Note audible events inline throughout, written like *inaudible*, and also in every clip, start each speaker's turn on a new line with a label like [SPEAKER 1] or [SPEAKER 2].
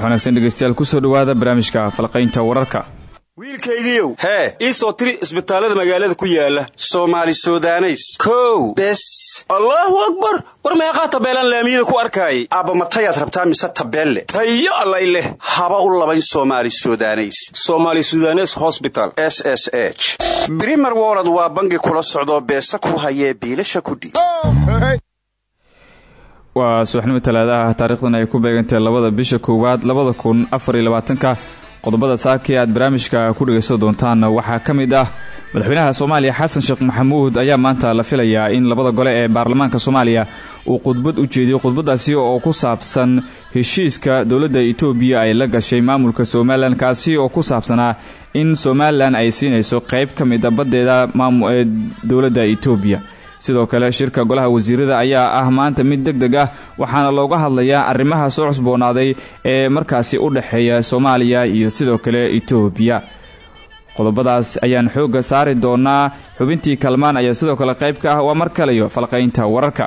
[SPEAKER 1] subax wanaagsan dhegeystayaal ku soo dhowaada barnaamijka falqaynta wararka.
[SPEAKER 2] Wiilkaygiiow hee ii soo tiri isbitaallada magaalada ku yaalla soomaali sudaneys. Kow bes. Allaahu akbar! War meeqaa tabeelaan laamiyada ku arkaayay aabba matayaad rabtaa mise tabeelle tayo allay leh. Haba u labayn somaali sudaneys. Somaali sudanes hosbital s s h. Brimer wolod waa bangi kula socdoo beesa ku hayee biilasha kudhiib
[SPEAKER 1] waa subaxnimo talaadaha taarikhdan ay ku beegantahay labada bisha koowaad labada kun afar iyo labaatanka. Qodobada saakii aad barnaamijka ku dhegaysan doontaan waxaa ka mid ah madaxweynaha soomaaliya xasan sheekh maxamuud ayaa maanta la filayaa in labada gole ee baarlamaanka soomaaliya uu khudbad u jeediyo. Khudbadaasi oo ku saabsan heshiiska dowladda etoobiya ay la gashay maamulka somalilan kaasi oo ku saabsanaa in somalilan ay siinayso qayb ka mid a baddeeda ee dowladda etoobiya sidoo kale shirka golaha wasiirada ayaa ah maanta mid deg deg ah waxaana looga hadlayaa arrimaha soo cusboonaaday ee markaasi u dhexeeya soomaaliya iyo sidoo kale etoobiya qodobadaas ayaan xoogga saari doonaa. Xubintii kalmaan ayaa sidoo kale qayb ka ah waa mar kaleyo falqaynta wararka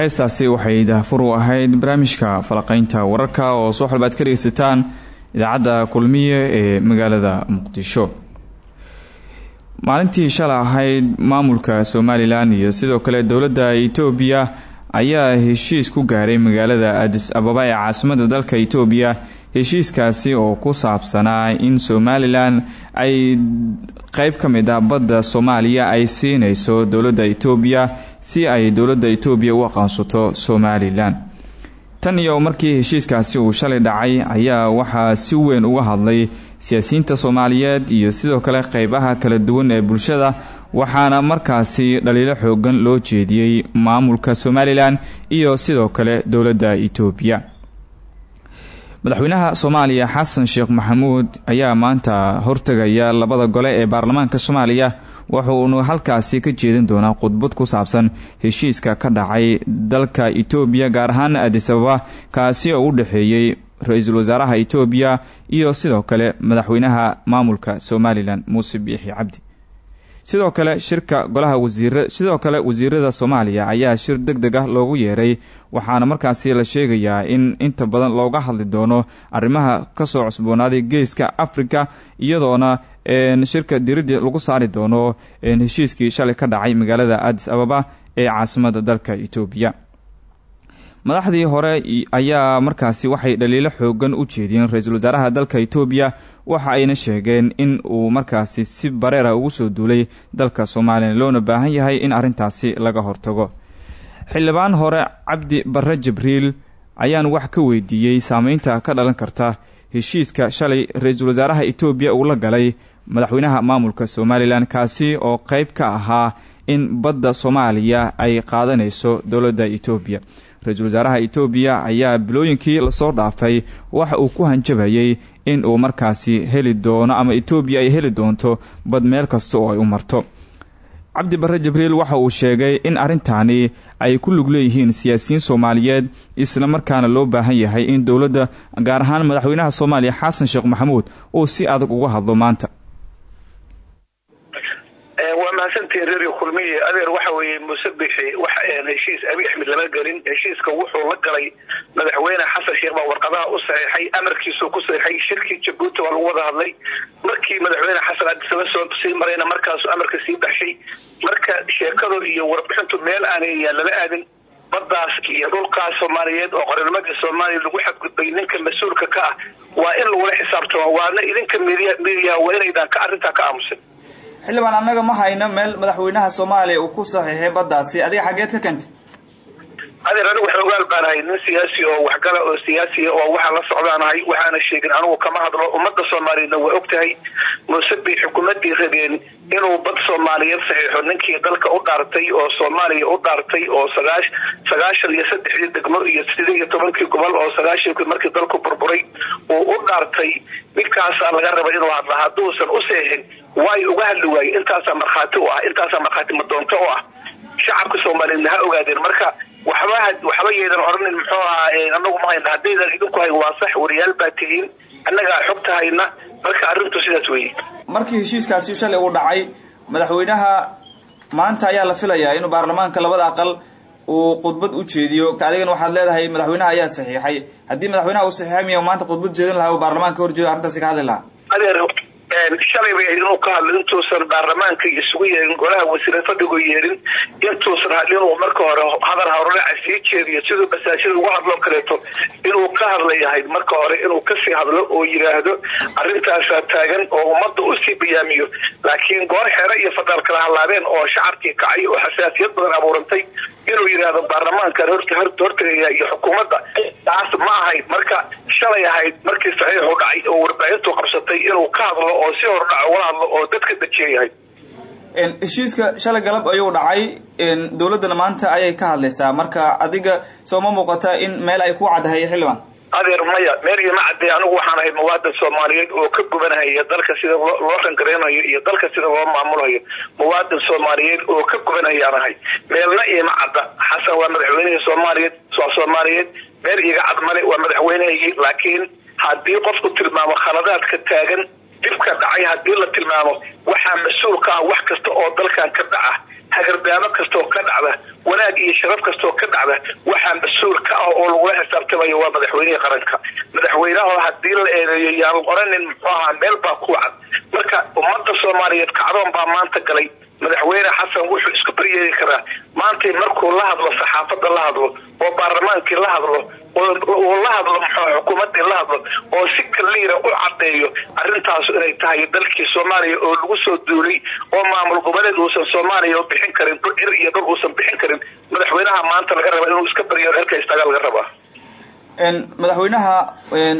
[SPEAKER 1] heestaasi waxay daahfur u ahayd barnaamijka falaqaynta wararka oo soo xalba ka dhegeysataan idaacadda kulmiye ee magaalada muqdisho. Maalintii shalay ahayd maamulka somalilan iyo sidoo kale dowladda etoobiya ayaa heshiis ku gaaray magaalada adis ababa ee caasimada dalka etoobiya heshiiskaasi oo ku saabsanaa in somalilan ay qeyb ka mid ah badda soomaaliya ay siinayso dowladda etoobiya si ay dowladda etoobiya u aqoonsato somalilan. Tan iyo markii heshiiskaasi uu shalay dhacay ayaa waxaa si weyn uga hadlay siyaasiyiinta soomaaliyeed iyo sidoo kale qeybaha kala duwan ee bulshada waxaana markaasi dhaliilo xoogan loo jeediyey maamulka somalilan iyo sidoo kale dowladda etoobiya madaxweynaha soomaaliya xasan sheekh maxamuud ayaa maanta hortegaya labada gole ee baarlamaanka soomaaliya. Wuxuunu halkaasi ka jeedin doonaa khudbad ku saabsan heshiiska ka dhacay dalka etoobiya gaar ahaan adis ababa kaasi oo u dhexeeyey ra'iisul wasaaraha etoobiya iyo sidoo kale madaxweynaha maamulka somalilan muuse biixi cabdi sidoo kale shirka golaha wasiira sidoo kale wasiirada soomaaliya ayaa shir deg deg ah loogu yeeray waxaana markaasi la sheegayaa in inta badan looga hadli doono arrimaha ka soo cusboonaaday geeska afrika iyadoona shirka diradii lagu saari doono heshiiskii shalay ka dhacay magaalada adis ababa ee caasimada dalka etoobiya madaxdii hore ayaa markaasi waxay dhaliilo xoogan u jeediyeen ra'iisul wasaaraha dalka etoobiya waxa ayna sheegeen in uu markaasi si bareera ugu soo duulay dalka soomaaliya. Loona baahan yahay in arrintaasi laga hortago. Xildhibaan hore cabdi barre jibriil ayaan wax ka weydiiyey saameynta ka dhalan karta heshiiska shalay ra'iisul wasaaraha etoobiya uu la galay madaxweynaha maamulka somalilan kaasi oo qeyb ka ahaa in badda soomaaliya ay qaadanayso dowladda etoobiya ra'iisul wasaaraha etoobiya ayaa bilooyinkii la soo dhaafay waxa uu ku hanjabayey in uu markaasi heli doono ama etoobiya ay heli doonto bad meel kasta oo ay u marto. Cabdi barre jibriil waxa uu sheegay in arrintaani ay ku lug leeyihiin siyaasiyiin soomaaliyeed isla markaana loo baahan yahay in dowladda gaar ahaan madaxweynaha soomaaliya xasan sheekh maxamuud uu si adag uga hadlo maanta
[SPEAKER 3] waa mahadsantihiin reeriyo kulmiye adeer waxa weeye muuse bixi wax heshiis abi axmed lama gelin. Heshiiska wuxuu la galay madaxweyne xasan sheekh baa warqadaha u saxiixay amarkiisuu ku saxiixay shirkii jabuuti waa lagu wada hadlay. Markii madaxweyne xasan adisaba soo sii marayna markaasuu amarka sii baxshay marka sheekadu iyo warbixintu meel aanayaan lama aadin. Baddaas iyo dhulkaas soomaaliyeed oo qoranimadii soomaaliya lagu xadgudbay ninka mas'uulka ka ah waa in lagula xisaabtamo waana idinka midiya waa inaydaan ka arrintaa ka aamusin
[SPEAKER 1] xildhibaan annaga ma hayno meel madaxweynaha soomaaliya uu ku saxiixay baddaasi. Adiga xaggeed ka keentay
[SPEAKER 3] adeer anigu xoogaal baanahay nin siyaasi oo waxgala oo siyaasiya oo waxaa la socdaanahay waxaana sheegin anigu kama hadlo. Ummadda soomaaliyeedna waa og tahay. Muuse bii xukuumaddii rabeen inuu bad soomaaliyeed saxiixo. Ninkii dalka u dhaartay oo soomaaliya u dhaartay oo sagaash sagaashan iyo saddexdii degmo iyo siddeed iyo tobankii gobol oo sagaashankii markii dalku burburay uu u dhaartay ninkaasaa laga raba inuu hadla. Hadduusan u seexin waay uga hadli waayey intaasaa markhaati u ah. Intaasaa markhaati madoonto u ah. Shacabka soomaaliyeedna ha ogaadeen. Marka waxba waxba yeedan oranin muxuu ahaa anagu ma hayna. Haddaydan idinku hayn waa sax wariyaal baa tihiin. Annagaa xogta hayna. Marka arrintu sidaas weeye.
[SPEAKER 1] Markii heshiiskaasi shalay uu dhacay madaxweynaha maanta ayaa la filayaa inuu baarlamaanka labada aqal uu khudbad u jeediyo. Adigana waxaad leedahay madaxweynaha ayaa saxiixay. Haddii madaxweynaha uu saxiixay miya maanta khudbad jeedin lahaa? Uu baarlamaanka hor jeedo arrintaasi ka hadli lahaa
[SPEAKER 3] shalay bay inuu ka hadlo intuusan baarlamaanka isugu yeerin golaha wasiire fadhigu yeerin intuusan hadlinuu marka hore hadal hawranaca sii jeediyo siduu basaashada ugu hadloo kaleeto inuu ka hadlayahay marka hore inuu ka sii hadlo oo yidhaahdo arrintaasaa taagan oo ummadda u sii bayaamiyo laakiin goor xere iyo fadaal kala hadlaabeen oo shacabkii kacay oo xasaasiyad badan abuurantay inuu yidhaahdo baarlamaankan hortagaya iyo xukuumadda taas ma ahayd marka. Shalay ahayd markii saxiixu dhacay oo warbaahintu qabsatay inuu ka hadlo oo si hordhac uga hadlo oo dadka dejiyayahay
[SPEAKER 1] heshiiska shalay galab ayuu dhacay. Dowladdana maanta ayay ka hadlaysaa. Marka adiga soo ma muuqata in meel ay ku caddahay xildhibaan
[SPEAKER 3] adeer maya meel iyo ma cadee anigu waxaan ahay muwaadin soomaaliyeed oo ka gubanhaya dalka sida loo rangareynayo iyo dalka sida loo maamulayo. Muwaadin soomaaliyeed oo ka gubanhayaan ahay. Meelna iima cadda. Xasan waa madaxweynihii soomaaliyeed waa soomaaliyeed. Meel iga cad male waa madaxweynehayii laakiin haddii qofku tilmaamo khaladaadka taagan dhibka dhacay haddii la tilmaamo waxaa mas'uul ka ah wax kasta oo dalkan ka dhaca hagardaamo kastaoo ka dhacda wanaag iyo sharaf kastaoo ka dhacda waxaa mas'uul ka ah oo lagula xisaabtamayo waa madaxweynihii qaranka. Madaxweynaho haddii la eedeeyo yaan oranin muxuu ahaa meel baa ku cad marka ummadda soomaaliyeed kacdoon baa maanta galay madaxweyne xasan wuxuu isku baryeeri karaa. Maantay markuu la hadlo saxaafadda la hadlo oo baarlamaankii la hadlo oo la hadlo muxuu xukuumaddii la hadlo oo si kaliira u caddeeyo arrintaasu inay tahay dalkii soomaaliya oo lagu soo duulay oo maamul goboleed uusan soomaaliya bixin karin dhul cir iyo dhul uusan bixin karin. Madaxweynaha maanta laga raba inuu iska baryo halka istaaga laga rabaa
[SPEAKER 1] madaxweynaha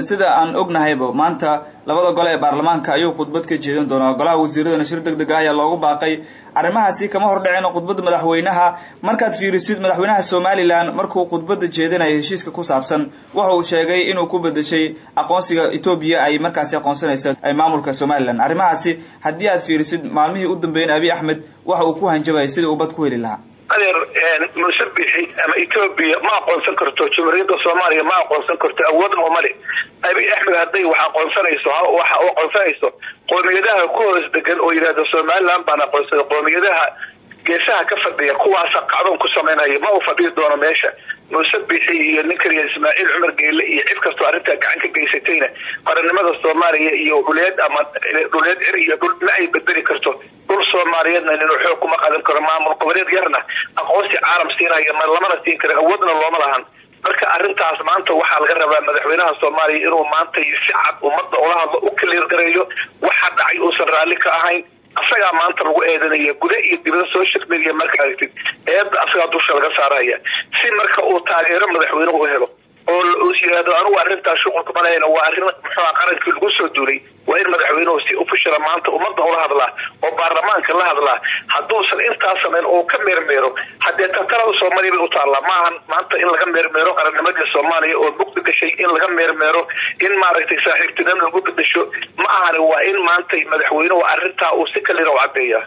[SPEAKER 1] sida aan ognahayba maanta labada gole ee baarlamaanka ayuu khudbad ka jeedin doonaa. Golaha wasiiradana shir deg deg ah ayaa loogu baaqay. Arrimahaasi kama hordhicin khudbadda madaxweynaha. Markaad fiirisid madaxweynaha somalilan markuu khudbadda jeedinayo heshiiska ku saabsan waxa uu sheegay inuu ku bedeshay aqoonsiga etoobiya ay markaasi aqoonsanaysa maamulka somalilan. Arrimahaasi haddii aad fiirisid maalmihii u dambeeyeen abiy axmed waxa uu ku hanjabayay sida uu bad ku heli lahaa
[SPEAKER 3] adeer muuse bixi ama etoobiya ma aqoonsan karto jumhuuriyadda soomaaliya ma aqoonsan karto awoodna uma le abiy axmed hadday wax aqoonsanayso waxa u aqoonsanayso qoomiyadaha ku degan oo yidhahda somaliland baan aqoonsada qoomiyadaha geesaha ka fadhiya kuwaasa kacdoon ku samaynaya ma uu fadhihi doono meesha muuse bixi iyo ninkaliya ismaaciil cumar geele iyo cid kastoo arrintaa gacan ka geysatayna. Qarannimada soomaaliya iyo dhuleed ama dhuleed cir iyo dhul ma ay bedeli karto. Dhul soomaaliyeedna ninuu xoog kuma qadan karo maamul goboleed yarna. Aqoonsi caalam siinaya ma lamana siin kara awoodna looma lahan. Marka arrintaas maanta waxaa laga rabaa madaxweynaha soomaaliya inuu maanta si cad ummadda ula hadlo u kaliir gareeyo. Waxa dhacay uusan raalli ka ahayn asagaa maanta lagu eedanaya guda iyo dibada social media marka aragtid eedda asagaa dusha laga saaraya. Si marka uu taageero madaxweynuhu u helo oo yiraahdo anugu arrintaas shuqulka malahayna waa arrin muxuua qarankii lagu soo duulay. Waa in madaxweynuhu si ofishal maanta ummadda ula hadlaa oo baarlamaanka la hadlaa. Hadduusan intaa samayn oo ka meermeero haddee tatalada soomaaliya bay u taallaa. Maahan maanta in laga meermeero qarannimadii soomaaliya oo mugdi gashay in laga meermeero in maaragtay saaxiibtinimo lagu bedesho ma ahani waa in maanta madaxweynuhu arrintaa uu si kalina u cadeeya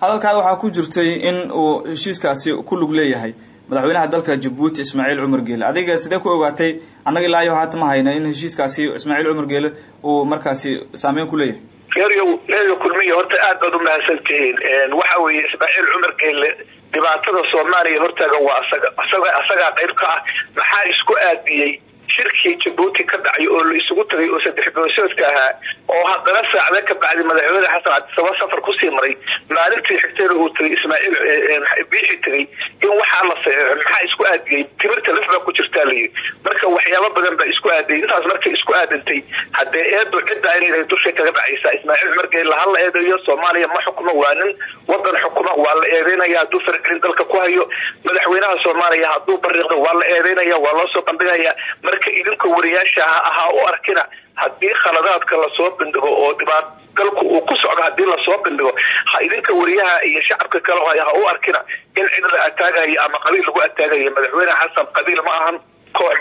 [SPEAKER 1] hadalkaada waxaa ku jirtay in uu heshiiskaasi ku lug leeyahay madaxweynaha dalka jabuuti ismaaciil cumar geele adiga sidee ku ogaatay annaga ilaa iyo haata ma hayno in heshiiskaasi ismaaciil cumar geele uu markaasi saameyn ku leeyahay?
[SPEAKER 3] Eryo eryo kulmiya horta aad baad umahadsan tihiin waxa weeye ismaaciil cumar geele dhibaatada soomaaliya hortaagan waa asaga asaga asagaa qayb ka ah. Maxaa isku aadiyey shirkii jabuuti ka dhacay oo la isugu tagay oo saddex goosoodka ahaa oo haddana saacda ka bacdi madaxweyne xasan cabdisaba safar ku sii maray maalintii xigteeda uu tagay ismaaciil biixi tagay in waxaa la saxeexo maxaa isku aadiyey timirta lif ku jirtaa layidhi marka waxyaabo badan baa isku aadiyay intaas markay isku aadantay haddee eedu cidda inay dushay kaga dhacaysaa. Ismaaciil cumar geelle ha la eedeeyo soomaaliya ma xukmo waa nin wadan xukuma waa la eedeynaya hadduu faragelin dalka ku hayo madaxweynaha soomaaliya hadduu bariiqdo waa la eedeynaya waa loo soo bandhigaya. Marka idinka wariyaasha ahaa u arkina haddii khaladaadka la soo bandhigo oo dhibaat dalku uu ku socdo haddii la soo bandhigo ha idinka wariyaha iyo shacabka kale ha u arkina in cid la ataagayo ama qabiil lagu ataagayo madaxweyne xasan qabiil ma ahan koox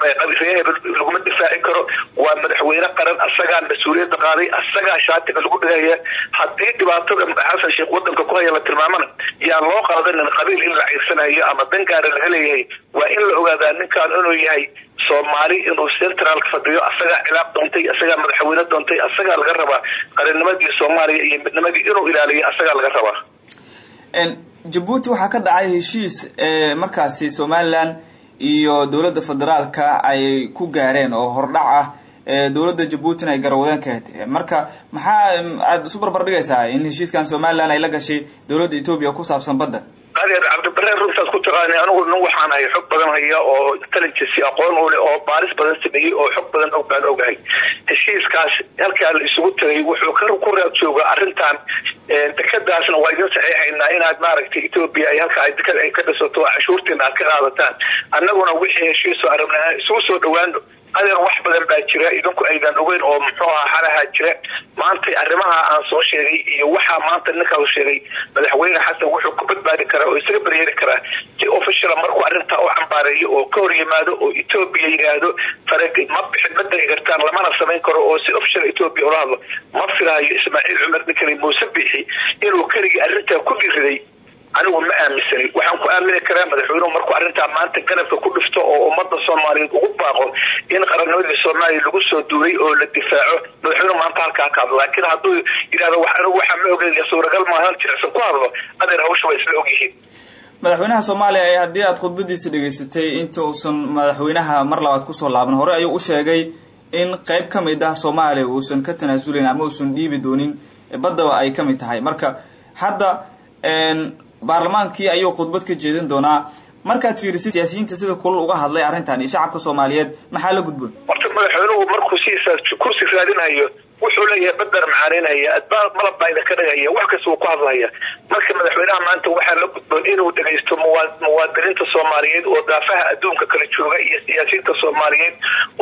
[SPEAKER 3] difaaci karo. Waa madaxweyne qaran asagaa mas'uuliyadda qaaday asagaa shaatiga lagu dhigaya. Haddii dhibaatada xasan sheekh wadanka ku haya la tilmaamana yaa loo qaadanin qabiil in la ciirsanayo ama dangaara laga leeyahay waa in la ogaadaa ninkan inuu yahay soomaali inuu centraalka fadhiyo asagaa cilaaq doontay asagaa madaxweyne doontay asagaa laga rabaa. Qarannimadii soomaaliya iyo midnimadii inuu ilaaliyo asagaa laga rabaa.
[SPEAKER 1] Jabuuti waxaa ka dhacay heshiis markaasi somalilan iyo dowladda federaalka ay ku gaareen oo hordhac ah dowladda jabuutina ay garawadeen ka ahed marka maxaa aada isu barbar dhigaysaa in heshiiskan somalilan ay la gashay dowladda etoobiya ku saabsan badda
[SPEAKER 3] adeer cabdibareer runtaas ku taqaana anigu nin waxaan ahay xog badan haya oo intelligence aqoon u leh oo baaris badan sameeyey oo xog badan og baan ogahay. Heshiiskaas halkaa la isugu tagay wuxuu ku raad jooga arrintan dekadaasna waa idin saxiixaynaa inaad maaragtay etoobiya ay halka dekada ay ka dhisato cashuurtiina aad ka qaadataan. Annaguna wixii heshiisoo arabna isugu soo dhawaano adeer wax badan baa jira idinku aydan ogeyn oo muxuu aha xalahaa jira. Maanta arrimaha aan soo sheegay iyo waxaa maanta ninkaa sheegay madaxweyne xasan wuxuu ku badbaadi karaa oo isaga baryeeri karaa si official markuu arrintaa u cambaareeyo oo ka hor yimaado oo etoobiya yidhaahdo ma bixin ma degi kartaan lamana samayn karo oo si official etoobiya ula hadlo. Ma filaayo ismaaciil cumar ninkani muuse bixi inuu keligii arrintaa ku dhiriday anigu ma aaminsani. Waxaan ku aamini karaa madaxweynuhu markuu arrintaa maanta ganabka ku dhifto oo ummada soomaaliyeed ugu baaqo in qarannimadii soomaaliya lagu soo duulay oo la difaaco. Madaxweynuhu maanta halkaa ka hadlo. Laakiin hadduu yidhahdo anigu waxaa ma ogeyn suuragal maa hal jilicsan ku hadlo adeer hawsha waa isla ogyihiin
[SPEAKER 1] madaxweynaha soomaaliya haddii aada khudbadiisa dhegaysatay inta uusan madaxweynaha mar labaad ku soo laaban hore ayuu u sheegay in qeyb ka mid ah soomaaliya uusan ka tanaasulayn ama uusan dhiibi doonin baddaba ay ka mid tahay. Marka hadda baarlamaankii ayuu khudbad ka jeedin doonaa. Markaad fiirisid siyaasiyiinta sida kulal uga hadlay arrintan iyo shacabka soomaaliyeed maxaa la gudboon?
[SPEAKER 3] Horta madaxweynuhu markuu siisaas kursi raadinhayo wuxuu leeyahay badar macaanaynaya adbaab malab baa idinka dhigaya wax kasta ku hadlaya. Marka madaxweynaha maanta waxaa la gudboon inuu dhegaysto muwaadiniinta soomaaliyeed oo daafaha adduunka kala jooga iyo siyaasiyiinta soomaaliyeed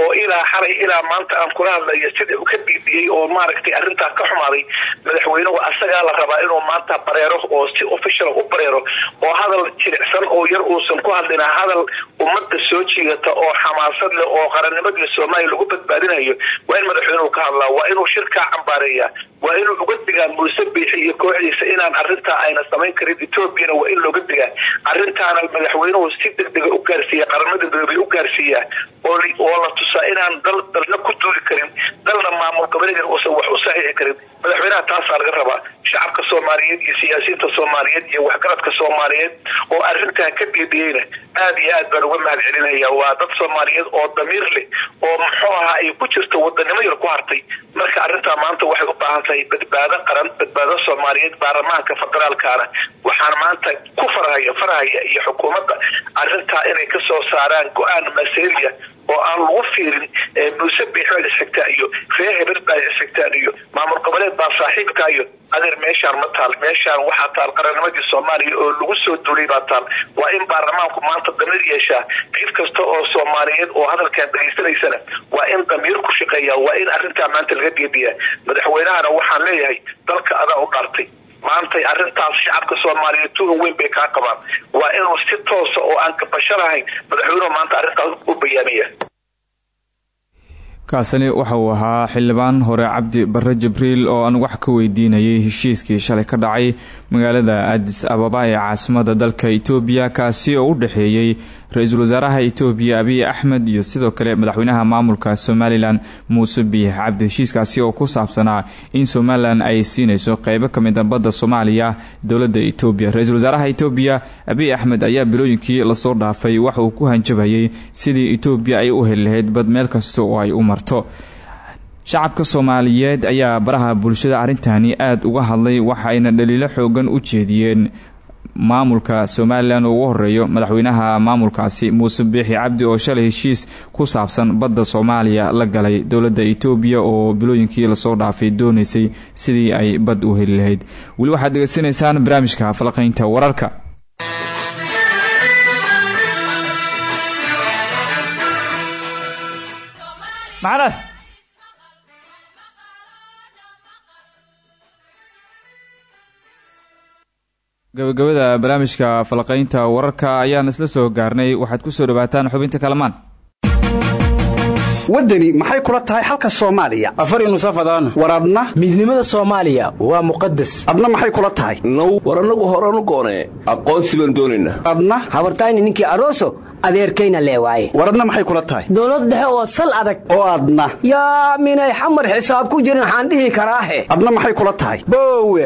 [SPEAKER 3] oo ilaa xalay ilaa maanta aan kula hadlayo sida uu ka diidiyey oo maaragtay arrintaa ka xumaaday madaxweynuhu asagaa la rabaa inuu maanta bareero oo si official u bareero oo hadal jilicsan oo yar uusan ku hadlina hadal ummadda soo jiidata oo xamaasad leh oo qarannimadii soomaaliya lagu badbaadinayo. Waa in madaxweynuhu ka hadlaa waa inuu shirkaa cambaareeya waa inuu uga digaa muuse biixi iyo kooxdiisa inaan arrintaa ayna samayn karin etoobiyana waa in looga digaa. Arrintaana madaxweynuhu si degdega u gaarsiiya qaramada midoobay u gaarsiiyaa oo la tusaa inaan dal dalna ku duuli karin dalna maamul goboleedkan uusan wax u saxiixi karin. Madaxweynaha taasaa laga rabaa shacabka soomaaliyeed iyo siyaasiyiinta soomaaliyeed iyo waxgaradka soomaaliyeed oo arrintaa ka dhiidhiyeyna aad iyo aad baan uga mahad celinaya waa dad soomaaliyeed oo damiir leh oo muxuu ahaa ay ku jirto wadanimo yar ku hartay. Marka arrintaa maanta waxay u baahan badbaado qaran badbaado soomaaliyeed baarlamaanka federaalkaana. Waxaan maanta ku farhaya iyo xukuumadda arrintaa inay ka soo saaraan go'aan maseria oo aan lagu fiirin muuse biixbaad isxigtaan iyo reer hebel baad isxigtaan iyo maamul goboleed baa saaxiibka iyo adeer meeshaan ma taal meeshaan waxaa taal qarannimadii soomaaliya oo lagu soo duulay baa taal. Waa in baarlamaanku maanta damiir yeeshaa cid kasta oo soomaaliyeed oo hadalkan dhageysanaysana waa in damiir ku shaqeeya waa in arrintaa maanta laga geediyaa. Madaxweynahana waxaan leeyahay dalka adaa u dhaartay maantay arrintaas shacabka soomaaliyeed tugan weyn bay kaa qabaan. Waa inuu si toosa oo aan kabasho lahayn madaxweynuhu maanta arrintaas u bayaamiya
[SPEAKER 1] kaasani waxa uu ahaa xildhibaan hore cabdi barre jibriil oo aan wax ka weydiinayay heshiiskii shalay ka dhacay magaalada adis ababa ee caasimada dalka itoobiya kaasi oo u dhexeeyey ra'iisul wasaaraha itoobiya abiy axmed iyo sidoo kale madaxweynaha maamulka somalilan muuse biix cabdi heshiiskaasi oo ku saabsanaa in somalilan ay siinayso qeybo ka mid a badda soomaaliya dowladda itoobiya. Ra'iisul wasaaraha itoobiya abiy axmed ayaa bilooyinkii la soo dhaafay wax uu ku hanjabayay sidii itoobiya ay u heli lahayd bad meel kasta oo ay u marto. Shacabka soomaaliyeed ayaa baraha bulshada arrintani aada uga hadlay waxayna dhaliilo xoogan u jeediyeen maamulka somalilan ugu horeeyo madaxweynaha maamulkaasi muuse biixi cabdi oo shalay heshiis ku saabsan badda soomaaliya la galay dowladda itoobiya oo bilooyinkii la soo dhaafay doonaysay sidii ay bad u heli lahayd. Weli waxaad degeysanaysaan barnaamijka falaqaynta wararka gabagabada barnaamijka falaqaynta wararka ayaan isla soo gaarnay. Waxaad ku soo dhawaataan xubinta kalamaan.
[SPEAKER 4] Waddani maxay kula tahay xalka soomaaliya?
[SPEAKER 5] Afari nusafadaan
[SPEAKER 4] war adna?
[SPEAKER 5] Midnimada soomaaliya waa muqadas
[SPEAKER 4] adna maxay kula tahay?
[SPEAKER 6] Now war annagu horanu goonee aqoonsi baan doonaynaa
[SPEAKER 4] adna?
[SPEAKER 7] Habartayni ninkii aroso adeerkayna leewaaye
[SPEAKER 4] war adna maxay kula tahay?
[SPEAKER 7] Dowlad dhexe oo sal adag.
[SPEAKER 4] Oo adna.
[SPEAKER 7] Yaa minay xamar xisaab ku jirin waxaan dhihi karaahe
[SPEAKER 4] adna maxay kula tahay?
[SPEAKER 5] Boowe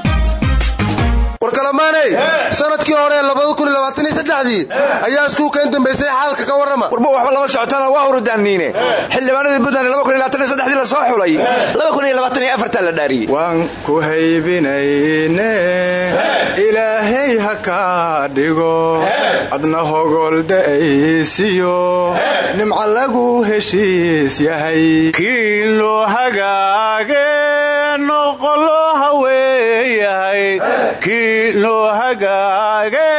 [SPEAKER 8] war kalamaaney sannadkii hore dii ayaa iskuulka in dambaysay xaalka ka warrama.
[SPEAKER 9] Warba waxba lama socotaana waa hurudaanniine xildhibaanadii buntland la soo xulay. La dhaariyey
[SPEAKER 10] waan ku haybinayne ilaahay ha kaa dhigo. Adna hogolda'aysiyo nimca lagu heshiis yahay.
[SPEAKER 11] Kii loo hagaage noqolo haweeyahay. Kii loo hagaage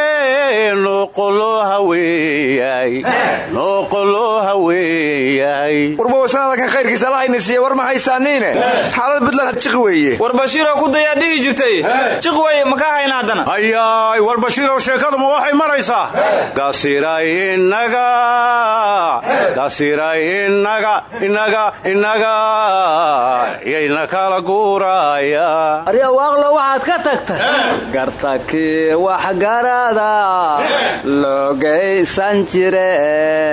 [SPEAKER 9] warba wasanaadkan khayrkiisa alla hayna siiye war ma haysaaniine? Xaalada buntland jiqi weeye.
[SPEAKER 12] War bashiiroo ku dayaa dhihi jirtay. Jiq weye ma kaa hayna haddana?
[SPEAKER 11] Hayaay war bashiirow sheekaduma waxay maraysaa kala
[SPEAKER 7] aryawaaqlo waxaad ka tagtay. Gartakii logaysan jire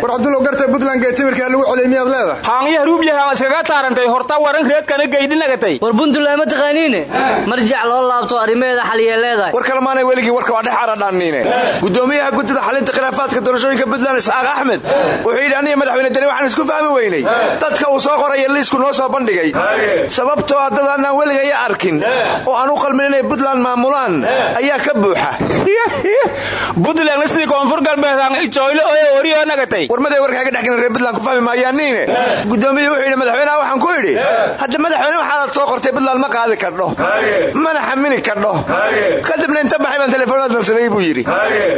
[SPEAKER 8] war cabdulow garta buntland geetimirkaa lagu celiyay miyaad leedahay?
[SPEAKER 12] Haangya haruubyahaan iskaga taarantay horta waran reedkana geydhinagatay
[SPEAKER 7] war buntland ma taqaaniine. Marjac loo laabto arrimeeda xaliyee leedahay.
[SPEAKER 9] War kalemaanay weligii warka waa dhex aradhaanniine gudoomiyaha guddida xalinta khilaafaadka doorashooyinka buntland isxaaq axmed wuxuu yidhi aniga madaxweyne deni waxaan isku fahmi weynay. Dadka uu soo qoraya liisku noo soo bandhigay. Sababtoo a dad annaan weligaya arkin oo aan u qalmin inay buntland maamulaan ayaa ka buuxa
[SPEAKER 12] buntlandna sidii koonfur galbeedaan ijoyle oe oriyo nagatay.
[SPEAKER 9] Warmaday warkaaga dhexgelin reer buntland ku fahmi maayaaniine gudoomiyuhu wuxuu yidhi madaxweynaha waxaan ku idhi hadda madaxweyne waxaanaad soo qortay buntland ma qaadi kardho mana xamini kardho kadibna inta baxay baan telefoonaa dansaday buu yidhi.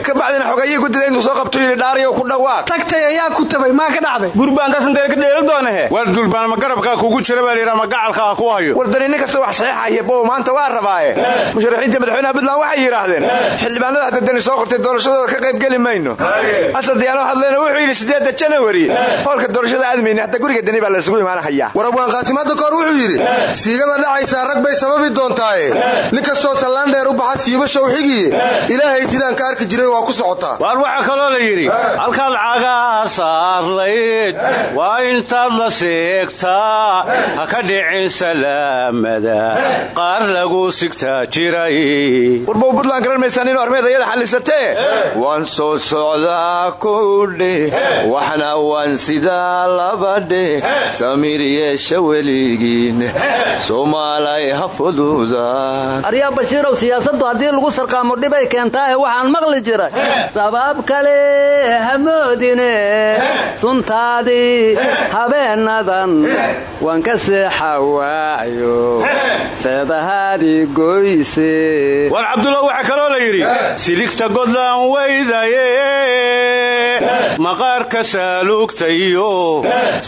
[SPEAKER 9] Ka bacdina xogayii guddida intuu soo qabtuu yidhi dhaariyow ku dhawaaq
[SPEAKER 5] tagtay ayaa ku tabay maa ka dhacday?
[SPEAKER 12] Gurbaankaasintee ka dheeli doonahe
[SPEAKER 11] war dulbaan ma garabkaa kugu jira baa layidhaa ma gacalka ha ku hayo?
[SPEAKER 9] Wardani nin kasta wax saxiixaya bow maanta waa rabaaye. Musharaxiinta madaxweynaha puntland waxay yidhaahdeen xildhibaanada hadda dani soo qortay doorashadooda ka qayb geli mayno. Asad diyaano hadlayna wuxuu yidhi sideedda janawari hoolka doorashada aadmayna hadda guriga dani baa laysugu imaanahayaa
[SPEAKER 8] warabwaan qaatimaadda koor wuxuu yidhi siigada dhacaysaa rag bay sababi doontaaye. Nin kastoo sallaan dheer u baxa siibashow xigiye ilaahay sidaan ka arki jiray waa ku socotaa
[SPEAKER 11] waar waxaa kaloo la yidhi halkaad cagaa saarlayd waa intaad la seegtaa. Ha ka dhicin salaamada qaar lagu sigtaa jiray.
[SPEAKER 9] Warbow buntland garan maysaan inuu armeed ayada xallisatee waan soo socdaa kowdhe waxna waan sidaa labadhe samiir yeesha weligiin soomaalay ha fududaan
[SPEAKER 7] aryaa bashiirow siyaasaddu haddii lagu sarqaamo dhibay keentaahe waxaan maqli jiray. Sabab kale hamoodine. Suntaadii habeenadan. Waan ka seexa waayo seedahaadii goyse
[SPEAKER 11] yidhi siligta godlaan weydaye maqaarka saaluugtayo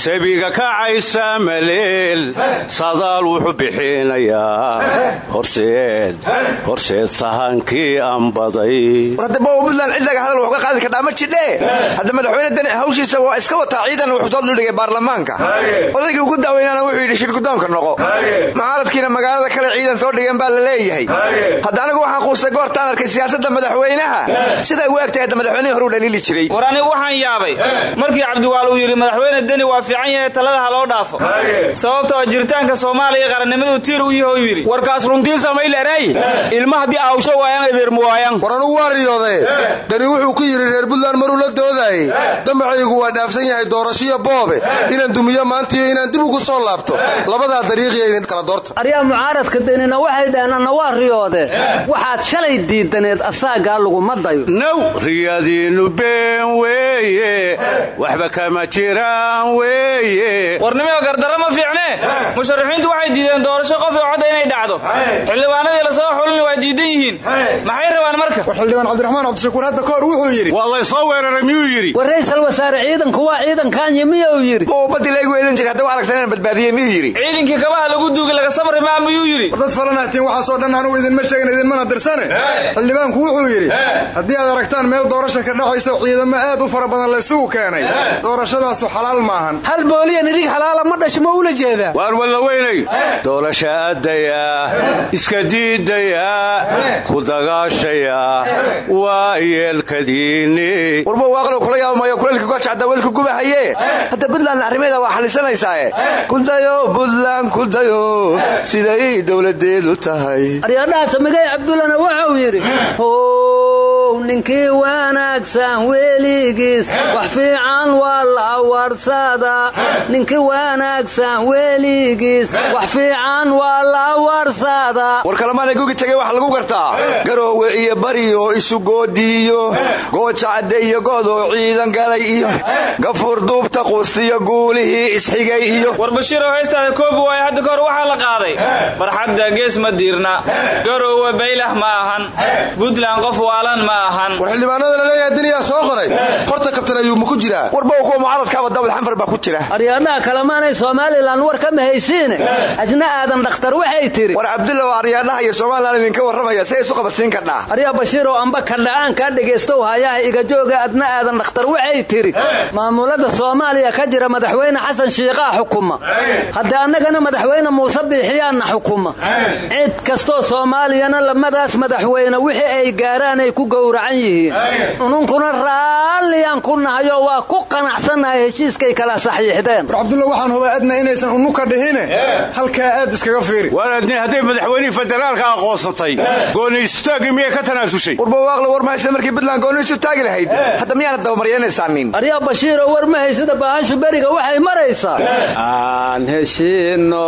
[SPEAKER 11] sabiga kacaysa maleel sadaal wuxuu bixinayaa. Horseed horseed sahankii ambaday.
[SPEAKER 9] War hadda bow puntland cidlaga hadal wuxuu ka qaadi kardhaa ma jidhee hadda madaxweyne dani hawshiisa waa iska wataa ciidan wuxuu soo duldhigay baarlamaanka. Odaygii ugu daaweynaana wuxuu yidhi shirgudoonka noqo. Mucaaradkiina magaalada kale ciidan soo dhigeen baa la leeyahay. Hadda anigu waxaan quustay goortaan arkay siyaasadda madaxweynaha siday u egtahay hadda madaxweynihii hore u dhaliili jiray.
[SPEAKER 12] War waxaan yaabay markii cabdiwaal uu yidhi madaxweyne deni waa fiican yahay talada ha loo dhaafo. Sababta oo jiritaanka soomaaliya qarannimaduu tiir u yaho yidhi warkaas runtii samayleray ilma haddii awsho waayaan edeermu waayaan.
[SPEAKER 8] War anugu waa riyoodaye dani wuxuu ku yidhi reer puntland maruu la doodaayey damacaygu waa dhaafsan yahay doorashiyo boobe. Inaan dumiyo maantiyo inaan dib ugu soo laabto. Labadaa dariiqiya idin kala doorta
[SPEAKER 7] aryaa mucaaradka denina waxay dhaheen waa riyoode waxaad shalay diidaneed asaagaa laguma dayo
[SPEAKER 11] now riyadiinnu been weeye waxba kama jiraan weeye.
[SPEAKER 12] Warnimio gardarro ma fiicnee musharaxiintu waxay diideen doorasho qof oo codda inay dhacdo. Xildhibaanadii la soo xulin waa diidan yihiin. Maxay rabaan marka?
[SPEAKER 10] War xildhibaan cabdiraxmaan cabdishakuur hadda kahor wuxuu yidhi
[SPEAKER 11] waa laysoo weeraray miyuu yidhi?
[SPEAKER 7] War raysal wasaare ciidanku waa ciidankaanya miyuu yidhi?
[SPEAKER 9] Oo badii laygu eedan jiray hadda wa aragtan inaan badbaadiyey miyuu yidhi?
[SPEAKER 12] Ciidankii kabaha lagu duugi laga samri maa miyuu yidhi?
[SPEAKER 10] War dad falanaatiin waxaasoo dhan anugu idinma sheegin idinmana dirsane xildhibaanku wuxuu yidhi haddii aad aragtaan meel doorasha ka dhacayso ciidamo aad u fara badan laysugu keenay. Doorashadaasu xalaal maahan.
[SPEAKER 5] Hal booliyan idig xalaala ma dhasho ma ula jeedaa
[SPEAKER 11] waar walla weynay? Doorasha addaya iska diidaya ku dagaashaya waa yeelkadiinni
[SPEAKER 9] warba waaqlow kula yaabamayo kulaylka gooja hadda welka gubahaye hadda buntlandna arrimeeda waa xallisanaysae. Kudayo buntland kudayo siday dowladeedu tahay.
[SPEAKER 7] Aryaadhaha samigay cabdullana wuxuu yidhi Amen. Oh ninkii wanaagsan weligiis wax fiican waa la warsada. Ninkii wanaagsan weligiis wax fiican waa la warsada.
[SPEAKER 9] War kalamaana gugi tegay waxa lagu gartaa garoowe iyo bariyo isu goodiiyo gooja cadde iyo godoo ciidan galay iyo. Gafuur duubta quustiyo guulihii isxigay iyo.
[SPEAKER 12] War bashiirow haystaada koobi waayo hadda kahor waxaa la qaaday. Barxadda gees ma diirna. Garoowe baylah ma ahan. Buntland qof waalan ma ahan
[SPEAKER 8] war xildhibaanada la leeyahay daniyaa soo qoray kabtan ayuu ma ku jiraa
[SPEAKER 9] warbow kuwa mucaaradkaaba daawad xanfar baa ku jira.
[SPEAKER 7] Aryaadhaha kalemaanay somalilan war ka mahaysiine. Ajna aadan dhakhtar waxay tidhi
[SPEAKER 9] war cabdulla waa aryaadhaha iyo somalilan idinka warramaya si ay isu qabadsiin kardhaa
[SPEAKER 7] aryaa bashiirow amba kadha'aan kaa dhegaystow hayaha igajooga adna aadan dhakhtar waxay tidhi maamulada soomaaliya ka jira madaxweyne xasan shiiqaa xukuma. Haddii annagana madaxweyne muuse biixiyaanna xukuma. Cid kastoo soomaaliyana lamadaas madaxweyne wixii ay gaaraanay ku gowracan yihiin. Ununkuna raalliyaan ku nahayo waa ku qanacsannahay heshiiskay kala saxiixdeen.
[SPEAKER 10] War cabdulla waxaan hubaa adna inaysan unuka dhihine. Halkaa aad iskaga fiiri.
[SPEAKER 11] Waanadni hadday madaxweynihii federaalka aqoonsatay. Gooni istaagii miyay ka tanaasushay
[SPEAKER 9] warba waaqlo war mahaysa markii isu taagi lahayd? Hadda miyaana dabamaryanaysaannin
[SPEAKER 7] aryaa bashiiro war ma haysada baahashu beriga waxay maraysaa aan heshiinno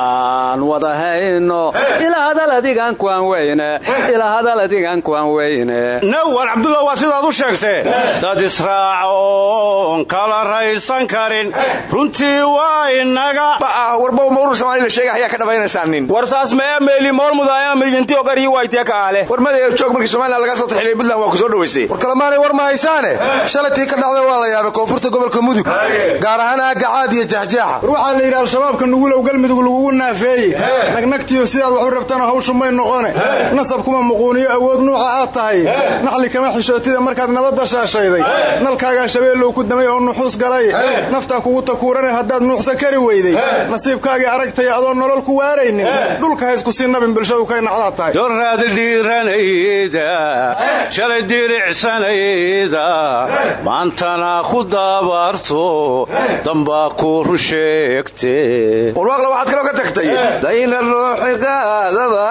[SPEAKER 7] aan wada hayno. Ilaa hadal adigaan kuwan weyne. Ilaa hadal adigaan kuwan weyne.
[SPEAKER 11] Nawar cabdullah waa sidaad u sheegtee. Dad israacoon kala raysan karin. Runtii waa inaga
[SPEAKER 9] warba ma urur soomaali la sheega ayaa ka dhamaynaysaan nin
[SPEAKER 12] war saas mee meeli oo gariyi waytee ka aale.
[SPEAKER 9] War joog markii somalilan laga soo taxilay puntland waa ku soo dhowaysay
[SPEAKER 8] war kalamaanay war ma haysaane? Shalatii ka dhacday waa la yaabay koonfurta gobolka mudug gaar ahaan aagga caad iyo jaxjaaxa.
[SPEAKER 10] War waxaa la yidhi al-shabaabka nugulow galmudug lagugu naafeeye nagnagtiyo sidaad wax u rabtana hawshu may noqone. Nasab kuma muquuniyo awood nuuca aad tahay. Naxli kama xishootida markaad nabadda shaashayday nalkaagaa shabeellow ku damay oo nuxuus galay. Naftaa kugu takuurane haddaad nuuxsa kari weyday. Nasiibkaagii aragtaya adoon nolol ku waaraynin. Dhulka haysku sii nabin bulshadu kay nacdaad tahay.
[SPEAKER 11] Doraad dhiiranayda. Shalay diricsanayda maantana ku daabaarto. Dambaa ku run sheegte
[SPEAKER 9] warwaaqla waxaad kaloo ka tagtay. Dayna ruuxi qaadaba.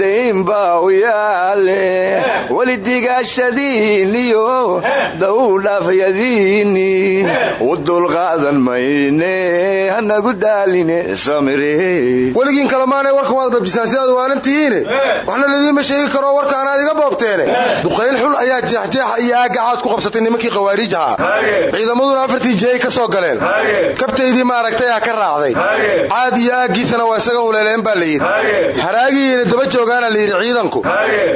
[SPEAKER 9] Dayn baa u yaale. Weli digaashadiiniyo dawdhaafyadiini u dulqaadan mayne hanagu daaline samire.
[SPEAKER 8] Weligiin kalamaanay warka waad dhabjisaan sidaad waalantihiine waxna ladiima sheegi karoo warkaanaad iga boobteene. Duqayn xul ayaa jeexjeexa iyo aagga caad ku qabsatay nimankii khawaariij ahaa ciidamaduna afartii ka soo galeen. Kabtaydii maaragtayaa ka raacday. Caad iyo aaggiisana waa isaga huleeleen baa layidhi haraagiiina daba joogaana layidhi ciidanku.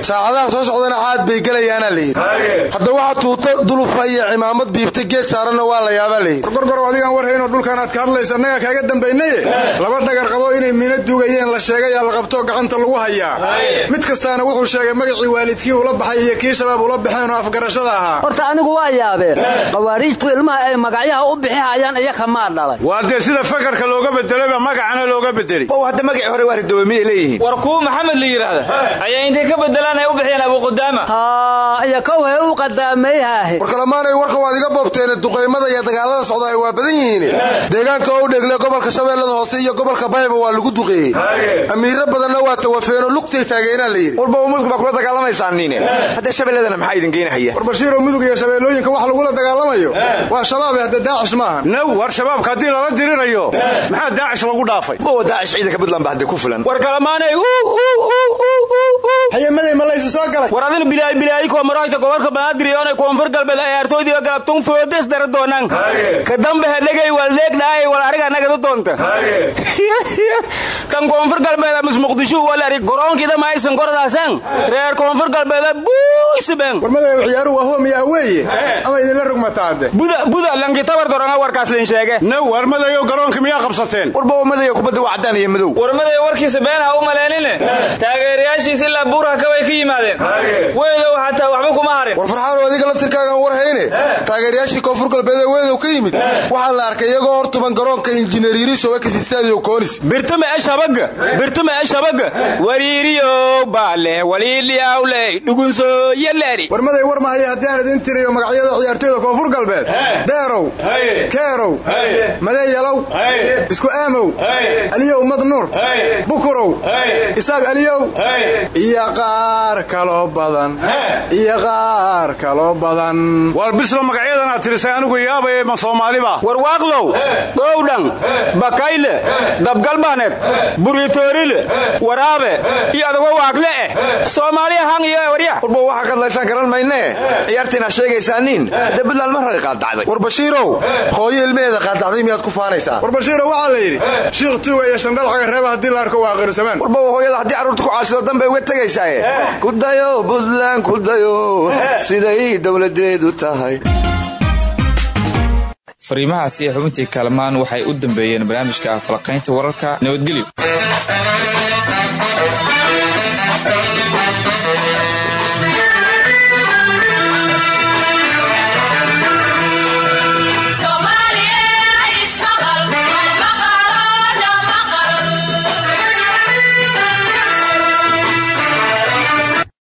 [SPEAKER 8] Saacadaha soo socdana caad bay gelayaana layidhi hadda waxa tuuto dulufa iyo cimaamad biibtay geed saaranna waa la yaabaa layidhi
[SPEAKER 10] gorgorow adigaan warhaynoo dhulkan aad ka hadlaysa annagaa kaaga dambaynaye laba dhagar qabo inay miino duugayeen la sheegayaa la qabtoo gacanta lagu hayaa. Mid kastaana wuxuu sheegay magacii waalidkii ula baxay iyo kii shabaab ula baxeen oo afgarashada ahaa.
[SPEAKER 7] Horta anigu waa yaabeen khawaariijtu ilmaha ay magacyaha u bixihayaan iyo kamaa dhalay.
[SPEAKER 11] Waa dee sida fakarka looga bedelaba magacana looga bedeli
[SPEAKER 9] ow hadda magacii hore waa ridoobe miyay leeyihiin?
[SPEAKER 12] War kuwa maxamed la yidhaahda. Ayaa intay ka bedelaan ay u bixiyeen abuqudaama
[SPEAKER 7] haa iyo kow he u qadaamayhaahe
[SPEAKER 8] war kalamaanay warka waad iga boobteene duqaymada iyo dagaalada socdaay waa badan yihiin. Deegaanka oo u dhegle gobolka shabeellada hoose iyo gobolka bayba waa lagu duqeeyey. Amiiro badanna waa tawafeenoo lugtay taageenaa layidhi
[SPEAKER 9] walba mudug baa kula dagaalamaysaan niine. Hadda shabeelladana maxaa idin geynahaya
[SPEAKER 10] war bashiiroo mudug iyo shabeellooyinka wax lagula dagaalamayo. Waa shabaabe hadda daacish maaha
[SPEAKER 11] naw war shabaabka haddii lala dirirayo maxaa daacish lagu dhaafay?
[SPEAKER 9] Daacish ciidanka puntland ba hadda ku filan?
[SPEAKER 12] War kalamaanay
[SPEAKER 10] hayamaday malaysi soo galay.
[SPEAKER 12] War adil bilaay bilaay ko maroyta gobolka banaadir iyo onay koonfur galbeed ciyaartooydiiba galabtun foodes dara doonaan. Ka dambe hedhegay wal leegdhaay wal ariga nagadu doonta. *laughs* Kan koonfur galbeed amis muqdisho wal ari goroonkii dhamaysan korodaasan reer koonfur galbeed buusiben
[SPEAKER 10] war madayow ciyaaruhu waa hoomiyaa weeye? Ama idinla rugmataade
[SPEAKER 12] buda buda lanki tabar doranga warkaas lin sheege
[SPEAKER 11] naw war madayo garoonka miyaa qabsateen.
[SPEAKER 9] Warba madayo kubadda waa caddaan iyo madow.
[SPEAKER 12] War madayo warkiisa been ha u maleenine taageerayaashiis ilaa buuraha kabay ka yimaadeen. Weedow xataa waxba kuma harin.
[SPEAKER 8] War farxaanoo adiga laftirkaagaan war hayne taageerayaashii koonfur galbeed ee weedow ka yimid. Waxaa la arkay iyagoo hor tuban garoonka injineer yiriso ekis stadio koonis
[SPEAKER 12] birtama ee. shabaga birtama ee shabaga wariiriyow baale waliidhiyawley dhugunsooyaleeri
[SPEAKER 10] war maday war mahaya haddii aan idin tiriyo magacyada ciyaartooyda koonfur galbeed. Deerow keerow madeyalow isku aamow aliyow madnuur bukurow isaaq aliyow. Iyo qaar kaloo badan. Iyo qaar kaloo badan
[SPEAKER 11] war bisla magacyadanaad tirisay anigu yaabay ma soomaaliba.
[SPEAKER 12] War waaqlow gowdhan bakayle dabgalbaneed buritoorile waraabe iyo adagoo waagle eh soomaaliya hang iyo warya.
[SPEAKER 9] Warba waxaa kadlaysaan garan maynee ciyaartiinaa sheegaysaaniin hadda buntland qaadacday
[SPEAKER 8] war bashiirow. Hooyo ilmaheeda qaadacday miyaad ku faanaysaa
[SPEAKER 10] war bashiirow waxaa la yidhi shiikh tuuga iyo shandhadcaga reeba haddii la arko waa aqrisamaan
[SPEAKER 9] warba hooyada haddii carruurta ku caasido danbay uga tegaysaaye. Kudayo buntland kudayo siday dowladeedu tahay
[SPEAKER 1] fariimahaasi ee xubintii kaalmaan waxay u dambeeyeen barnaamijka falaqaynta wararka nabadgelyo